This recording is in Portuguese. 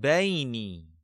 Bane.